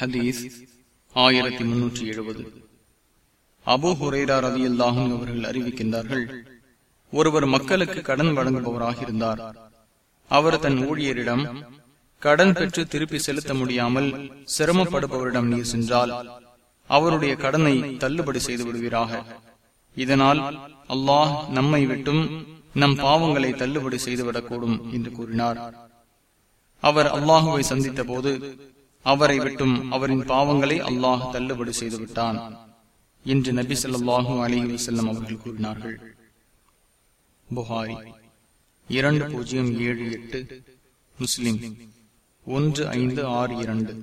ஹதீஸ் ஆயிரத்தி முன்னூற்றி எழுபது. அபு ஹுரேரா ரவி அல்லாஹும் அவர்கள் அறிவிக்கின்றார்கள் ஒருவர் மக்களுக்கு கடன் வழங்குபவராக இருந்தார் அவர் தன் ஊழியரிடம் கடன் பெற்று திருப்பி செலுத்த முடியாமல் சிரமப்படுபவரிடம் நீர் சென்றால் அவருடைய கடனை தள்ளுபடி செய்து விடுவீராக. இதனால் அல்லாஹ் நம்மை விட்டும் நம் பாவங்களை தள்ளுபடி செய்துவிடக்கூடும் என்று கூறினார். அவர் அல்லாஹுவை சந்தித்த போது அவரை விட்டும் அவரின் பாவங்களை அல்லாஹ் தள்ளுபடி செய்து விட்டான் என்று நபி சொல்லாஹு அலி வசல்லம் அவர்கள் கூறினார்கள். புகாரி இரண்டு பூஜ்ஜியம் ஏழு எட்டு முஸ்லிம் ஒன்று ஐந்து ஆறு இரண்டு.